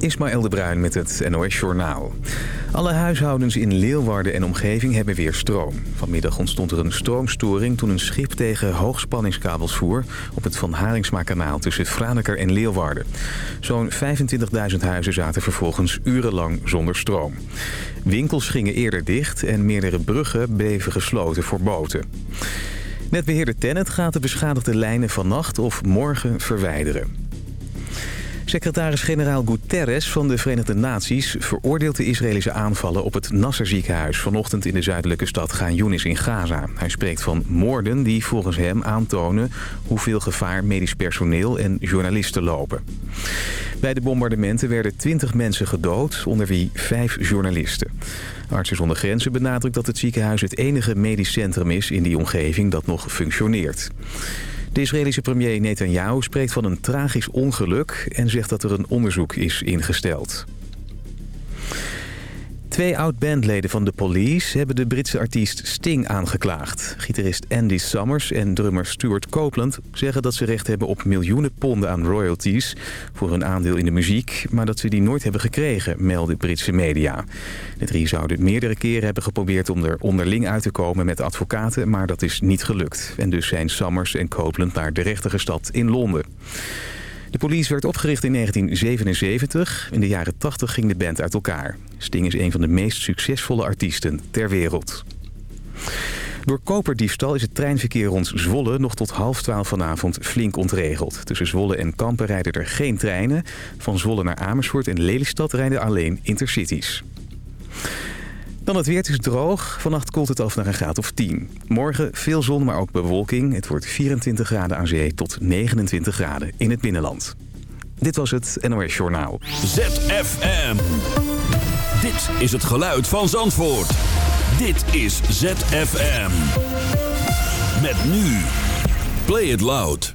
Ismaël de Bruin met het NOS Journaal. Alle huishoudens in Leeuwarden en omgeving hebben weer stroom. Vanmiddag ontstond er een stroomstoring toen een schip tegen hoogspanningskabels voer... op het Van Haringsma-kanaal tussen Franeker en Leeuwarden. Zo'n 25.000 huizen zaten vervolgens urenlang zonder stroom. Winkels gingen eerder dicht en meerdere bruggen bleven gesloten voor boten. Netbeheerder Tennet gaat de beschadigde lijnen vannacht of morgen verwijderen. Secretaris-generaal Guterres van de Verenigde Naties veroordeelt de Israëlische aanvallen op het Nasser ziekenhuis vanochtend in de zuidelijke stad Gaan Yunis in Gaza. Hij spreekt van moorden die volgens hem aantonen hoeveel gevaar medisch personeel en journalisten lopen. Bij de bombardementen werden 20 mensen gedood, onder wie vijf journalisten. Artsen zonder Grenzen benadrukt dat het ziekenhuis het enige medisch centrum is in die omgeving dat nog functioneert. De Israëlische premier Netanyahu spreekt van een tragisch ongeluk... en zegt dat er een onderzoek is ingesteld. Twee oud-bandleden van The Police hebben de Britse artiest Sting aangeklaagd. Gitarist Andy Summers en drummer Stuart Copeland zeggen dat ze recht hebben op miljoenen ponden aan royalties voor hun aandeel in de muziek, maar dat ze die nooit hebben gekregen, melden Britse media. De drie zouden meerdere keren hebben geprobeerd om er onderling uit te komen met advocaten, maar dat is niet gelukt. En dus zijn Summers en Copeland naar de rechtige stad in Londen. De police werd opgericht in 1977. In de jaren 80 ging de band uit elkaar. Sting is een van de meest succesvolle artiesten ter wereld. Door koperdiefstal is het treinverkeer rond Zwolle nog tot half twaalf vanavond flink ontregeld. Tussen Zwolle en Kampen rijden er geen treinen. Van Zwolle naar Amersfoort en Lelystad rijden alleen intercities. Dan het weer, is droog. Vannacht koelt het af naar een graad of 10. Morgen veel zon, maar ook bewolking. Het wordt 24 graden aan zee tot 29 graden in het binnenland. Dit was het NOS Journaal. ZFM. Dit is het geluid van Zandvoort. Dit is ZFM. Met nu. Play it loud.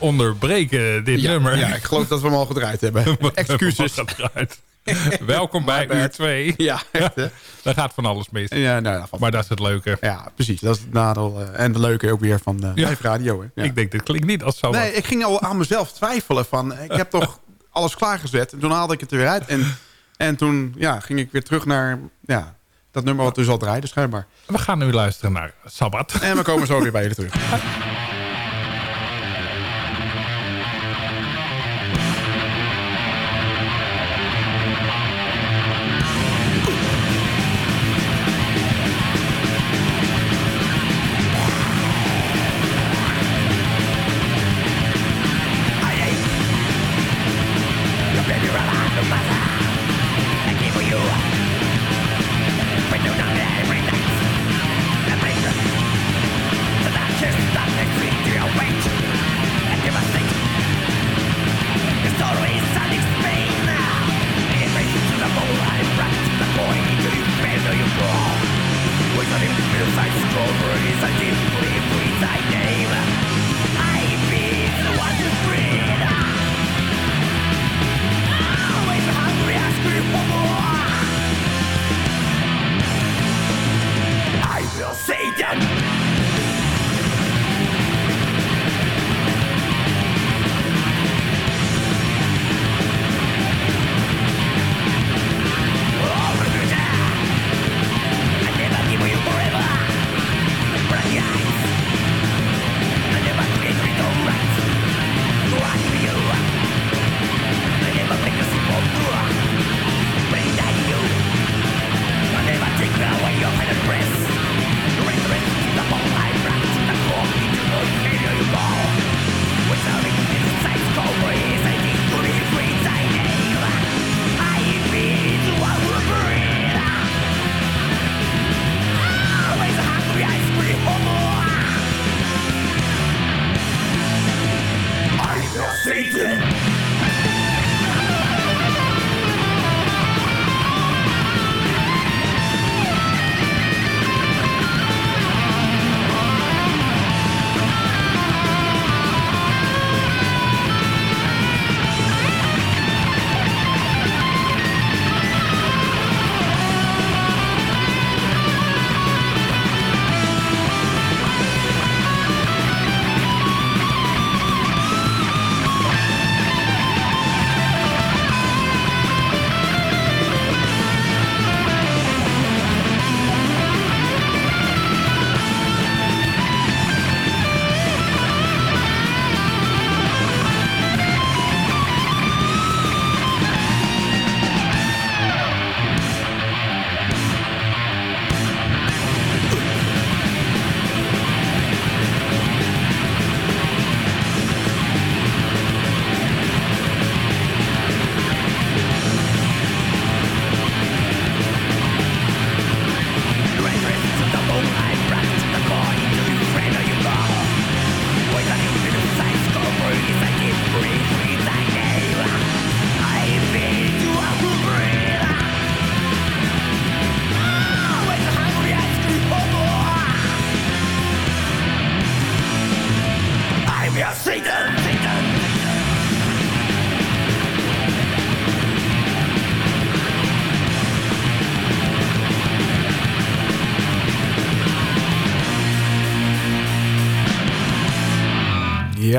Onderbreken dit Ja, nummer. ja, ik geloof dat we hem al gedraaid hebben. Excuses. Gedraaid. Welkom bij uur 2. Ja, echt, hè? Daar gaat van alles mis. Ja, nou, Maar dat is het leuke. ja, precies. Dat is het nadeel. eh, en het leuke ook weer van eh Ja. radio. Hè? Ja. Ik denk, dit klinkt niet als zo. Nee, ik ging al aan mezelf twijfelen van... Ik heb toch alles klaargezet. En toen haalde ik het er weer uit. En, en toen ja, ging ik weer terug naar ja, dat nummer wat dus al draaide schijnbaar. We gaan nu luisteren naar Sabbat. En we komen zo weer bij jullie terug.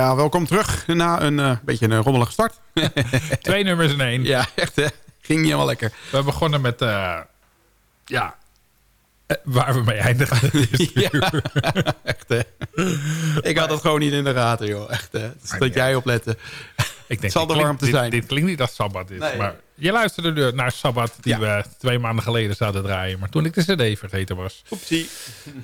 Ja, welkom terug na een eh, beetje een rommelige start. Twee nummers in één. ja, echt hè. Ging niet helemaal lekker. We begonnen met... eh, ja, eh, waar we mee eindigen. Ja. Echt hè. Ik had dat gewoon niet in de gaten, joh. Echt hè. Dus dat jij oplette. Ik denk, zal dit de warmte dit- zijn. Dit, klinkt niet als Sabbat is. Nee. Maar je luisterde naar Sabbat die Ja. we twee maanden geleden zouden draaien. Maar toen ik de cd vergeten was. Oepsie.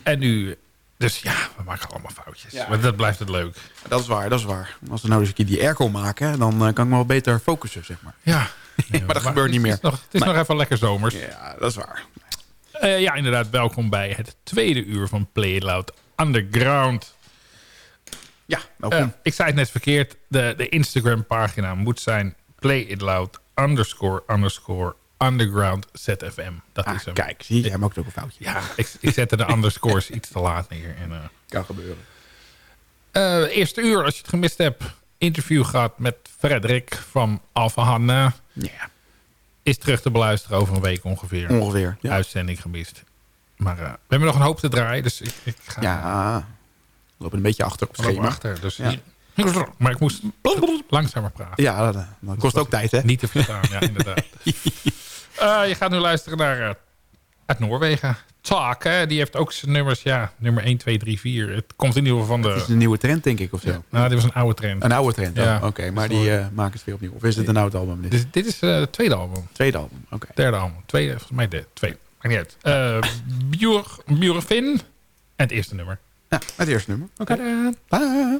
En nu... Dus ja, we maken allemaal foutjes. Ja. Maar dat blijft het leuk. Dat is waar, dat is waar. Als we nou eens een keer die airco maken, dan eh, kan ik me wel beter focussen, zeg maar. Ja. maar dat gebeurt het niet is meer. nog- het is Nee. nog even lekker zomers. Ja, dat is waar. Eh, ja, inderdaad. Welkom bij het tweede uur van Play It Loud Underground. Ja, welkom. Eh, ik zei het net verkeerd. De, de Instagram pagina moet zijn Play It Loud underscore underscore underground ZFM. Dat Ah, is hem. kijk, zie je, jij maakt ook een foutje. Ja, ik, ik zette de underscores iets te laat neer. En, eh, Kan gebeuren. eh, eerste uur, als je het gemist hebt, interview gehad met Frederik van Alpha Hanna. Ja. is terug te beluisteren over een week ongeveer. Ongeveer. Ja. Uitzending gemist. Maar eh, we hebben nog een hoop te draaien, dus ik, ik ga ja. We lopen een beetje achter op het schema. achter. Dus Ja. hier- maar ik moest langzamer praten. Ja, dat, dat kost ook tijd, hè? Niet te verstaan, ja, inderdaad. Eh, je gaat nu luisteren naar eh, uit Noorwegen. Talk, hè, die heeft ook zijn nummers, ja, nummer 1, 2, 3, 4. Het komt in ieder geval van Het is de... een nieuwe trend, denk ik, of zo. Nou, dit was een oude trend. Een oude trend, Ja. ja. Oké, maar die voor- eh maken het weer opnieuw. Of is het een oud album? Dit? Dit, dit is het tweede album. Tweede album, oké. Derde album. Tweede, volgens mij de tweede. Maakt niet uit. Uh, Bjur, Bjurfin. En het eerste nummer. Ja, het eerste nummer. Oké. Tadaa.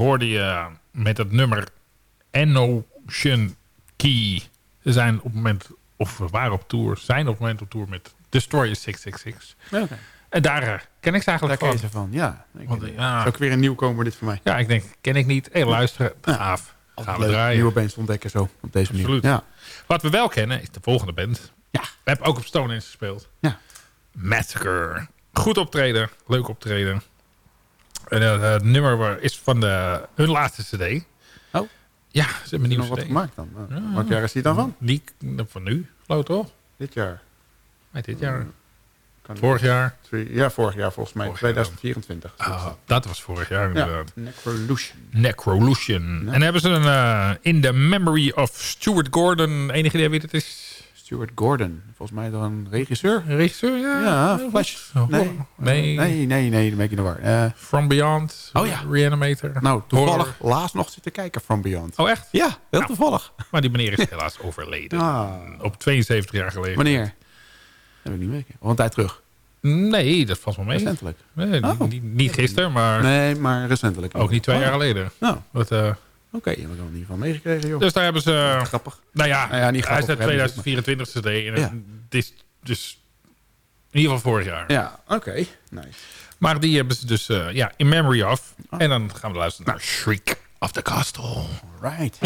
Hoorde je met het nummer Enocean Key. Ze zijn op het moment, of we waren op tour, zijn op het moment op tour met Destroyer 666. Oké. En daar eh, ken ik ze Daar eigenlijk ken je van. ze van, ja. Ik, Want, ja. is ook weer een nieuwkomer dit voor mij. Ja, ik denk, ken ik niet. Hé, luisteren, Ja. gaaf. Gaan we Leuk, draaien. nieuwe bands ontdekken zo, op deze manier. Absoluut. Ja. Wat we wel kennen is de volgende band. Ja. We hebben ook op Stone Age gespeeld. Ja. Massacre. Goed optreden. Leuk optreden. En eh, het nummer is van de, hun laatste cd. Oh. Ja, ze hebben een Nog wat gemaakt dan? Uh, Wat jaar is die dan van? Die van nu, geloof ik toch? Dit jaar. Nee, dit jaar. Kan Vorig jaar. Ja, vorig jaar volgens mij. Vorig jaar 2024. Ah, dat was vorig jaar ja, inderdaad. Necrolution. Necrolution. En hebben ze een eh, In the Memory of Stuart Gordon. Enig idee wie dat is? Stuart Gordon. Volgens mij dan een regisseur. Een regisseur? Ja, Ja, Flash. Nee. Nee. Nee, nee, nee, dat ben ik in de war. Eh, From Beyond. Oh ja. Reanimator. nou, toevallig Horror. laatst nog zitten kijken From Beyond. Oh echt? Ja, heel Nou. toevallig. Maar die meneer is helaas overleden. Ah. Op 72 jaar geleden. Wanneer? Heb ik niet weten. Al een tijd terug. Nee, dat valt wel mee. Recentelijk. Nee, Oh. niet, niet gisteren, maar Nee, maar recentelijk. ook niet twee Oh. jaar geleden. Nou, Wat, eh, oké. Heb ik er niet van meegekregen, joh. dus daar hebben ze... Grappig. nou ja, Nou ja, niet hij is grappig, uit hebben ze 2024 CD. En Ja. het is dus in ieder geval vorig jaar. Ja, oké. Nice. Maar die hebben ze dus eh, ja, in memory of. Ah. En dan gaan we luisteren naar Shriek of the Castle. Right.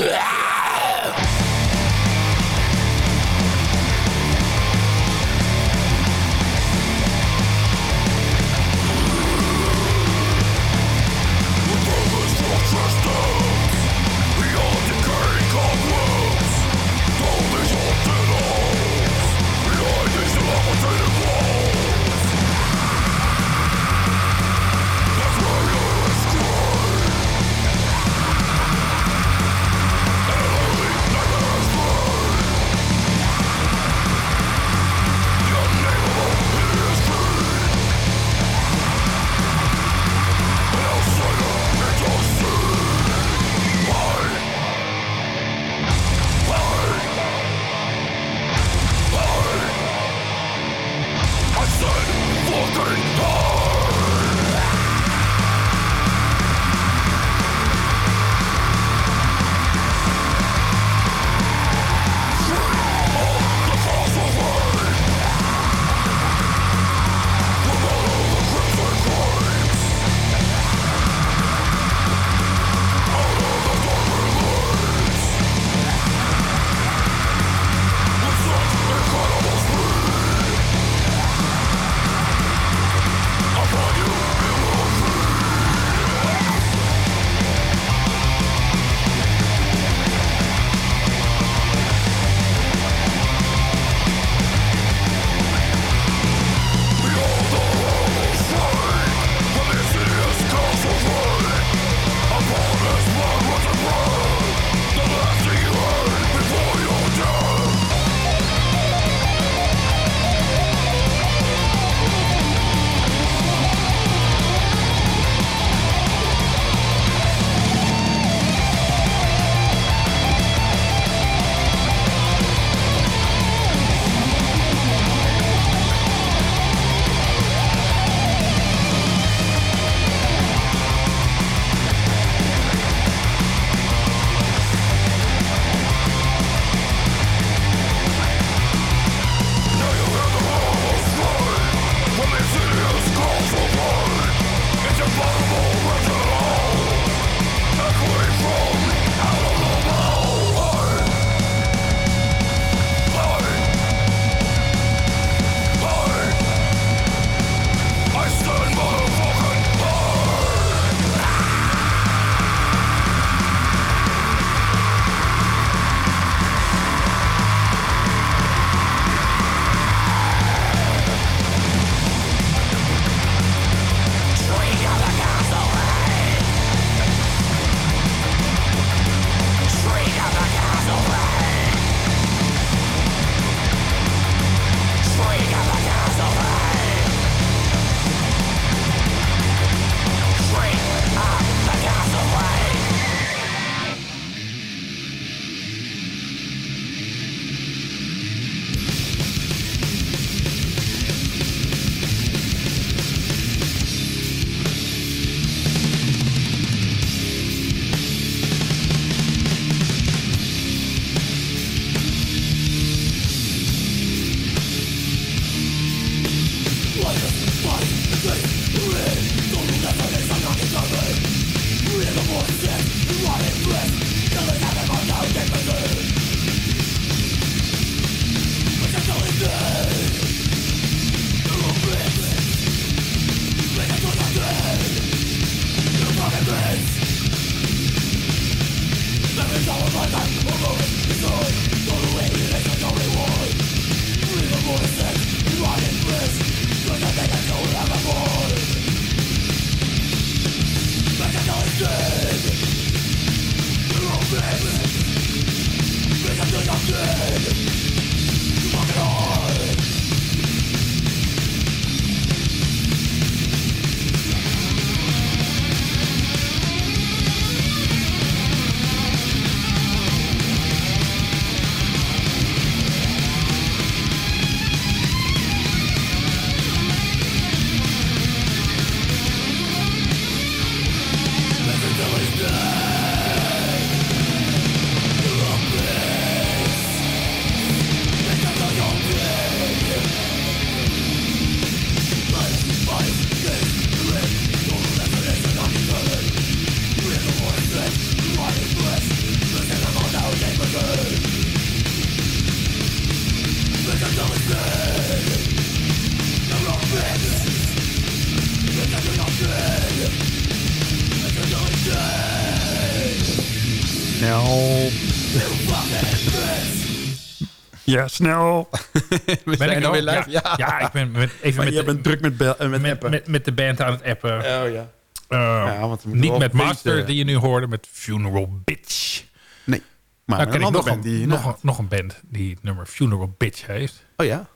Ja, snel. We Ben zijn ik alweer ook? live. Ja, Ja, ja. ik ben met, even Maar met, je de, bent druk met, bel- eh, met, met, appen. met, met de band aan het appen. oh ja. Eh, Ja, want niet met Master, die je nu hoorde, met Funeral Bitch. Nee. Maar Dan een ik nog, band een, die... nog, nou, een, nog een band die het nummer Funeral Bitch heeft. oh ja?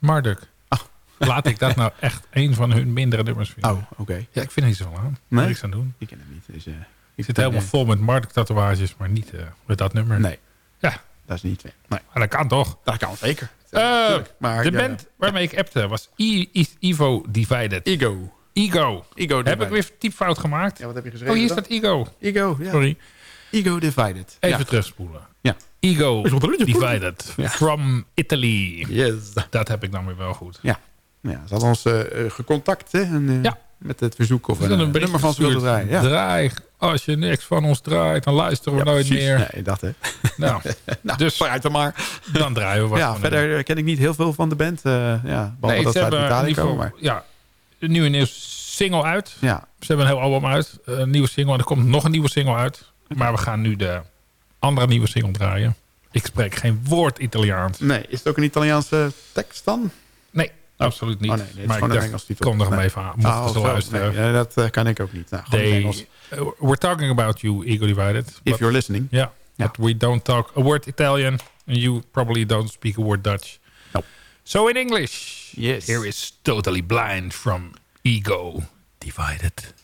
Marduk. Laat ik dat nou echt een van hun mindere nummers vinden. Oh, oké. Ja, ik vind er niet zoveel aan. Nee? Niks aan doen. Ik ken hem niet. Dus, eh, Ik zit helemaal vol met Marduk tatoeages, maar niet met dat nummer. Nee, Ja, dat is niet... Nee, maar dat kan toch. dat kan zeker. Eh, Tuurlijk. Maar, de ja, band waarmee ik appte was I I Evo Divided. Ego. Ego. Ego Heb ik weer typfout gemaakt? Ja, wat heb je geschreven oh, hier dan? staat Ego. Ego, ja. Sorry. Ego Divided. Even ja. terugspoelen. Ja. Ego Divided. Ja. From Italy. Yes. Dat heb ik dan weer wel goed. Ja. Ja, ze had ons eh, eh, gecontact hè, en, eh, Ja. Met het verzoek of een, een bericht nummer van ze gestuurd. draaien. Ja. Draai, als je niks van ons draait, dan luisteren we Ja, nooit precies. meer. Nee, dat hè. Nou, Nou, dus vooruit dan maar. dan draaien we wat Ja, verder ken ik niet heel veel van de band. eh ja, behalve Nee, dat ze uit Italië komen. Maar, ja, een nieuwe nieuwe single uit. ja, Ze hebben een heel album uit. Een nieuwe single. En er komt nog een nieuwe single uit. Maar we gaan nu de andere nieuwe single draaien. Ik spreek geen woord Italiaans. nee, is het ook een Italiaanse tekst dan? Absoluut niet. Oh, nee, nee, maar ik dacht, titel. kom er hem Nee. even aan. Mochten Oh, ze zo. luisteren. Nee, dat eh, kan ik ook niet. Nou, They, uh, we're talking about you, Ego Divided. If But, you're listening. yeah, but we don't talk a word Italian. And you probably don't speak a word Dutch. No. So in English, Yes. here is Totally Blind from Ego Divided.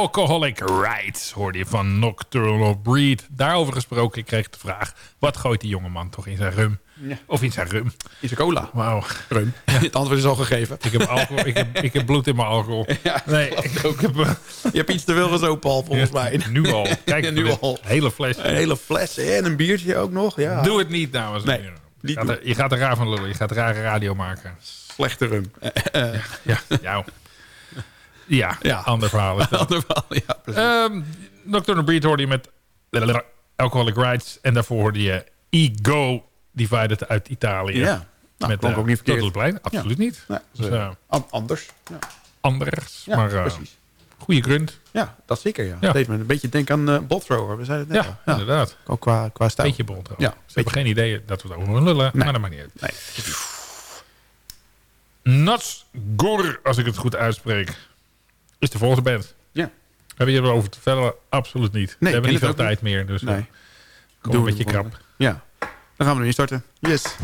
Alcoholic Rights hoorde je van Nocturnal Breed. Daarover gesproken, ik kreeg de vraag... wat gooit die jongeman toch in zijn rum? Of in zijn rum? Is een cola. Wauw. Rum. Het antwoord is al gegeven. Ik heb, alcohol, ik, heb, ik heb bloed in mijn alcohol. nee, ik, ik heb... uh, Je hebt iets te veel gezopen, Paul, volgens mij. Nu al. Kijk, nu al. Hele fles. Een hele fles en een biertje ook nog. Ja. Doe het niet, dames en Nee, heren. niet je, gaat er, je gaat er raar van lullen. Je gaat rare radio maken. Slechte rum. Ja, jou. Ja, Ja. ander verhaal. dat. ander verhaal, ja, precies. Nocturnal Breed hoorde je met Alcoholic Rights. En daarvoor hoorde je Ego Divided uit Italië. ja. Nou, met eh, ook niet verkeerd. Absoluut niet. Dus, eh, an- anders. Ja, anders. maar eh precies. goede grunt. Ja, dat zeker, ja. Deed me een beetje denken aan uh. We zeiden het Ja, net al. ja. inderdaad. Ook qua, qua stijl. Beetje bol trouwens. Ja, Ze hebben geen idee dat we het over lullen. Maar dat maakt niet uit. Nee. Als ik het goed uitspreek, is de volgende band. Ja. Hebben je erover te vertellen? Absoluut niet. we ik hebben niet veel tijd meer. Dus Nee. nee. kom Doen een we beetje de krap. Ja. Dan gaan we nu instarten. Yes.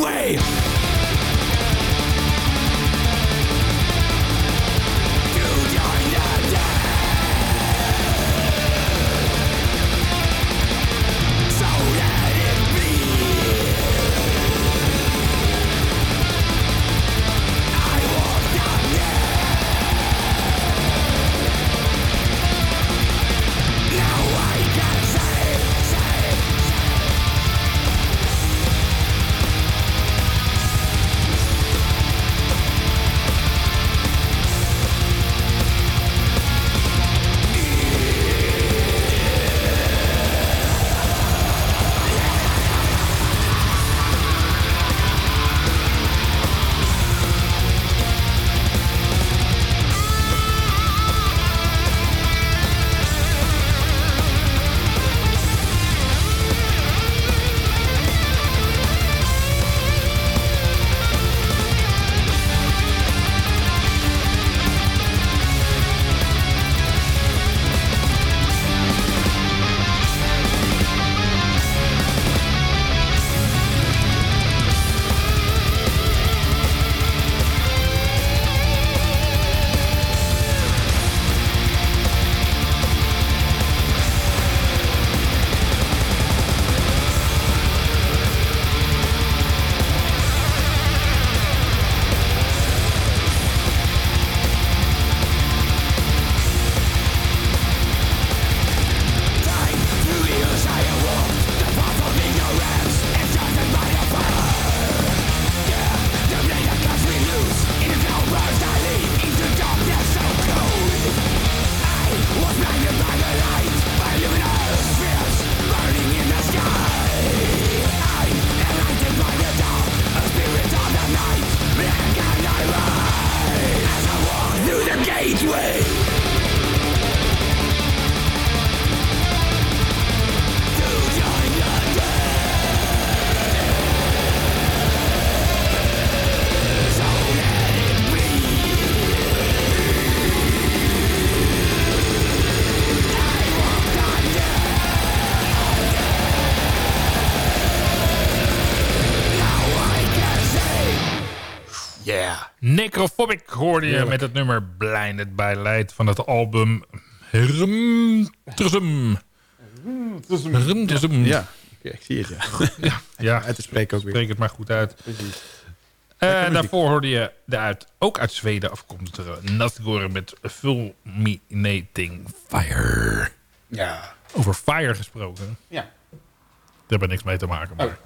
way. Necrophobic hoorde je met het nummer Blinded by Light van het album Rumtrum. Rumtrum. Ja, ik zie het. Ja, ja. ja. uit te spreken ook weer. Spreek het maar goed uit. Precies. Uh, daarvoor hoorde je de uit, ook uit Zweden afkomstige Nazgore met Fulminating Fire. Ja. Over fire gesproken. Ja. Daar hebben niks mee te maken. Maar.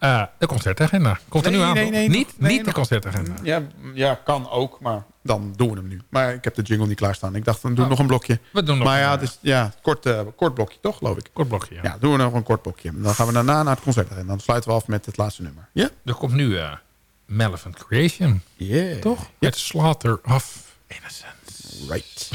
Uh, de concertagenda. Komt er nu aan? Nee, nee, niet niet de concertagenda. Ja, ja, kan ook, maar dan doen we hem nu. Maar ik heb de jingle niet klaarstaan. Ik dacht, dan doen we oh. nog een blokje. We doen nog maar ja, dus, ja kort, uh, kort blokje toch, geloof ik. Kort blokje, ja. Ja, doen we nog een kort blokje. Dan gaan we daarna naar het concertagenda. Dan sluiten we af met het laatste nummer. Ja? Er komt nu uh, Maleficent Creation. Yeah. Toch? Met Slaughter of Innocence. Right.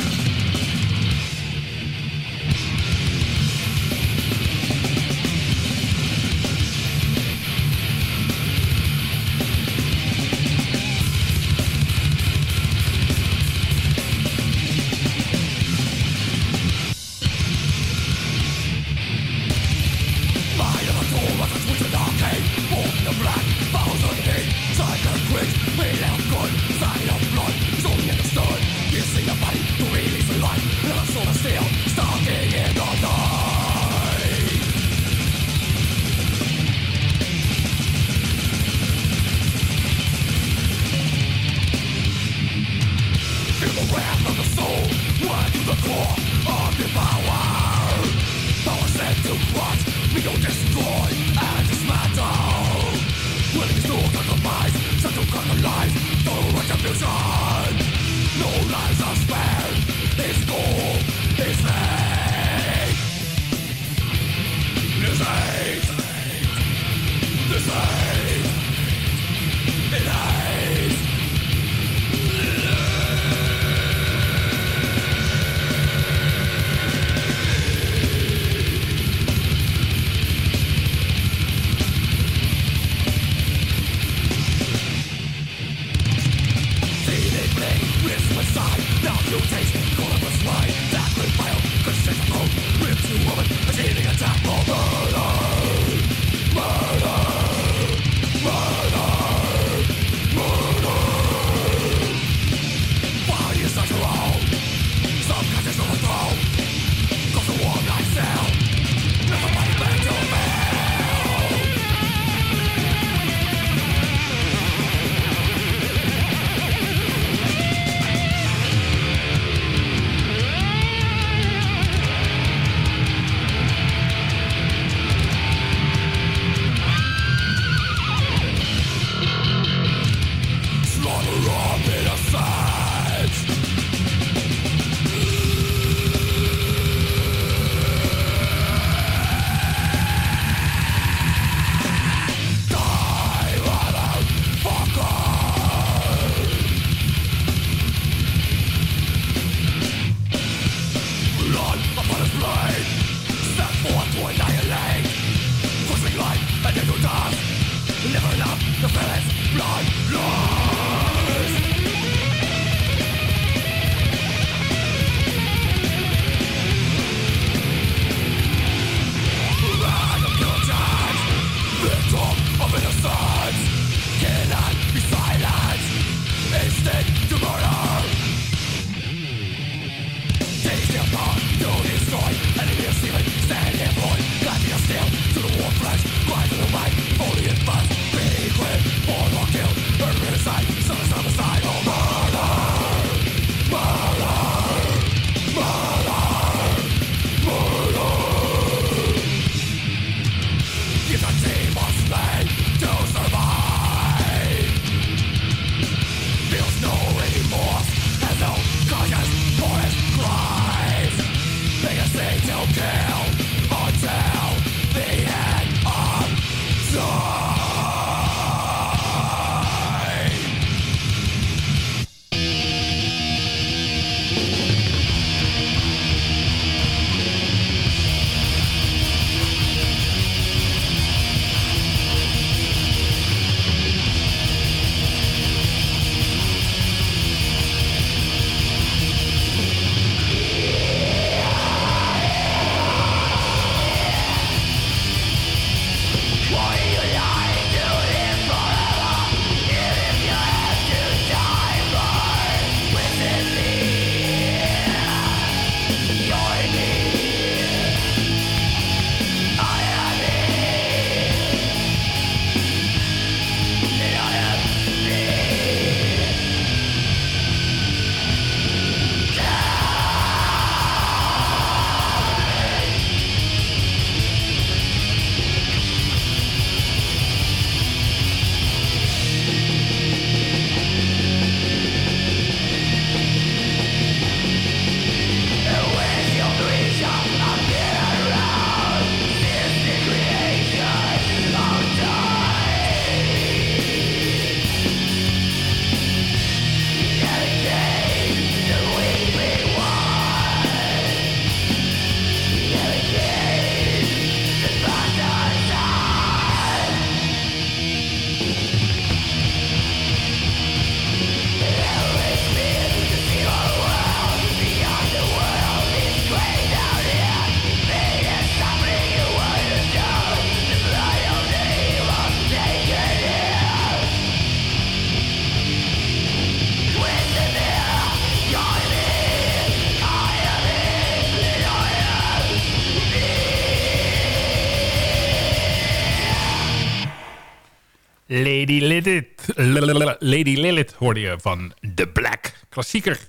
Lady Lilith hoorde je van The Black. Klassieker.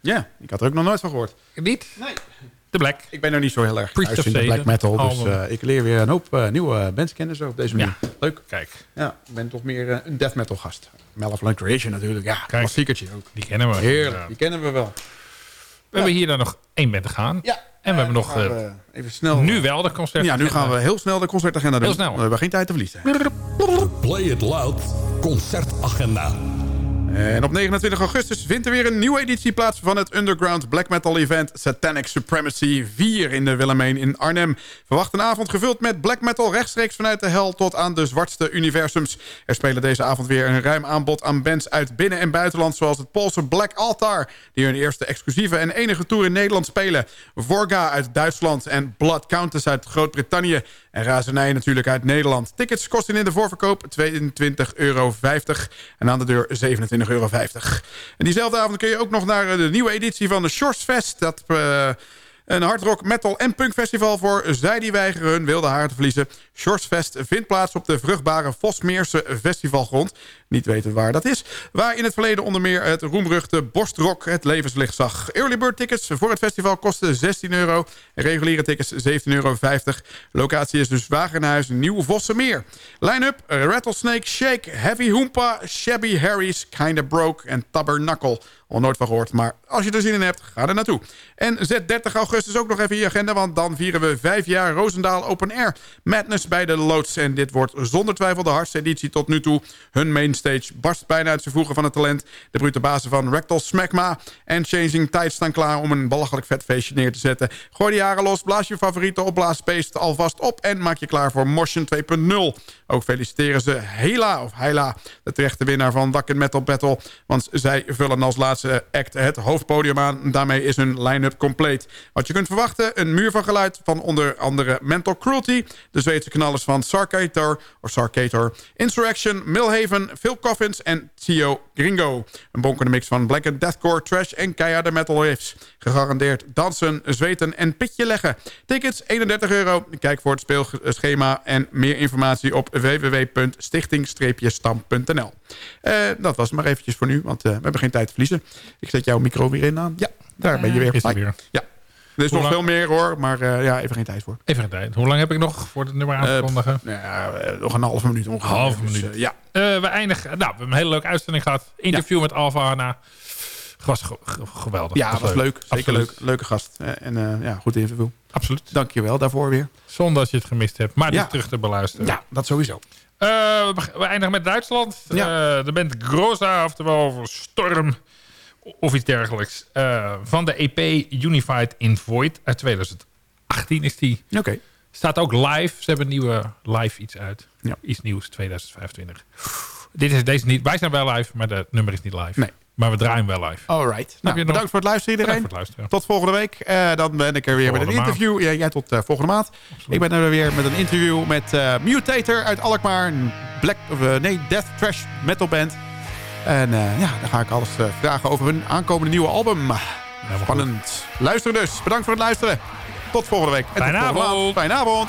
Ja, ik had er ook nog nooit van gehoord. Niet? Nee. The Black. Ik ben nog niet zo heel erg Priest thuis in de black metal. Dus eh, ik leer weer een hoop eh, nieuwe bands kennen zo op deze manier. Ja. Leuk. Kijk, Ja, ik ben toch meer eh, een death metal gast. Malevolent Creation natuurlijk. Ja, klassiekertje ook. die kennen we. Heerlijk, Ja. die kennen we wel. We hebben hier dan nog één band te gaan. Ja. En we hebben nog eh, we even snel. nu wel de concert. Ja, nu gaan we heel snel de concertagenda doen. Heel snel. We hebben geen tijd te verliezen. Play It Loud concertagenda. En op 29 augustus vindt er weer een nieuwe editie plaats van het underground black metal event Satanic Supremacy 4 in de Willemijn in Arnhem. Verwacht een avond gevuld met black metal rechtstreeks vanuit de hel tot aan de zwartste universums. Er spelen deze avond weer een ruim aanbod aan bands uit binnen- en buitenland zoals het Poolse Black Altar, die hun eerste exclusieve en enige tour in Nederland spelen. Vorga uit Duitsland en Blood Countess uit Groot-Brittannië. En Razernij natuurlijk uit Nederland. Tickets kosten in de voorverkoop 22,50 euro en aan de deur 27,50 euro. En diezelfde avond kun je ook nog naar eh, de nieuwe editie van de Shores Fest. Dat eh, een hardrock, metal en punk festival voor zij die weigeren hun wilde haren te verliezen. Shores Fest vindt plaats op de vruchtbare Vosmeerse festivalgrond. Niet weten waar dat is. Waar in het verleden onder meer het roemruchte Borstrock het levenslicht zag. Early bird tickets voor het festival kosten 16 euro. Reguliere tickets 17,50 euro. Locatie is dus Wagenhuis Nieuw Vossemeer. Line-up Rattlesnake Shake, Heavy Hoompa, Shabby Harry's, Kinda Broke en Tabernacle. Al nooit van gehoord, maar als je er zin in hebt, ga er naartoe. En zet 30 augustus ook nog even in je agenda... want dan vieren we vijf jaar Roosendaal Open Air. Madness bij de Loods. En dit wordt zonder twijfel de hardste editie tot nu toe. Hun mainstage barst bijna uit zijn voegen van het talent. De brute bazen van Rectal Smegma en Changing Tide staan klaar... om een belachelijk vet feestje neer te zetten. Gooi de jaren los, blaas je favoriete opblaasbeest alvast op... en maak je klaar voor Motion 2.0. Ook feliciteren ze Hela, of Heila, de terechte winnaar van Wacken Metal Battle... want zij vullen als laatste act het hoofdpodium aan. Daarmee is hun line-up compleet. Wat je kunt verwachten, een muur van geluid van onder andere Mental Cruelty... de Zweedse knallers van Sarkator, of Sarkator, Insurrection, Millhaven, Phil Coffins en Theo Gringo. Een bonkende mix van black and deathcore, trash en keiharde metal riffs. Gegarandeerd dansen, zweten en pitje leggen. Tickets 31 euro. Kijk voor het speelschema en meer informatie op www.stichting-stam.nl. Eh, dat was het maar eventjes voor nu, want eh, we hebben geen tijd te verliezen. Ik zet jouw micro weer in aan. Ja, daar ben je weer. Is er weer. Ja. Er is Hoe nog lang- veel meer hoor, maar eh, ja, even geen tijd voor. Even een tijd. Hoe lang heb ik nog voor het nummer aan te Eh, kondigen? Ja, eh, nog een halve minuut ongeveer. Halve Dus, minuut. eh, ja. Eh, we eindigen... Nou, we hebben een hele leuke uitzending gehad. Interview met Alfa Hanna. Was ge- ge- geweldig. ja, was leuk. Zeker leuk. Leuke gast. Eh, en eh, ja, goed interview. Absoluut. Dank je wel daarvoor weer. Zonder dat je het gemist hebt. Maar Ja. dit terug te beluisteren. Ja, dat sowieso. Eh, we, eindigen met Duitsland. Ja. Eh, de band Groza, oftewel Storm of iets dergelijks. Eh, van de EP Unified in Void uit 2018 is die. Oké. Staat ook live. Ze hebben een nieuwe live iets uit. Ja. Iets nieuws 2025. Dit is deze niet. Wij zijn wel live, maar het nummer is niet live. Nee. Maar we draaien wel live. Alright. je Nou, nog- bedankt voor het luisteren iedereen. Bedankt voor het luisteren. Tot volgende week. Eh, dan ben ik er weer met een interview. Ja, jij tot eh, volgende maand. Ik ben er weer met een interview met Mutator uit Alkmaar. Een black, nee, death trash metal band. En eh, ja, dan ga ik alles eh, vragen over hun aankomende nieuwe album. Spannend. Luister dus. Bedankt voor het luisteren. Tot volgende week. En Fijne tot volgende avond. Fijne avond.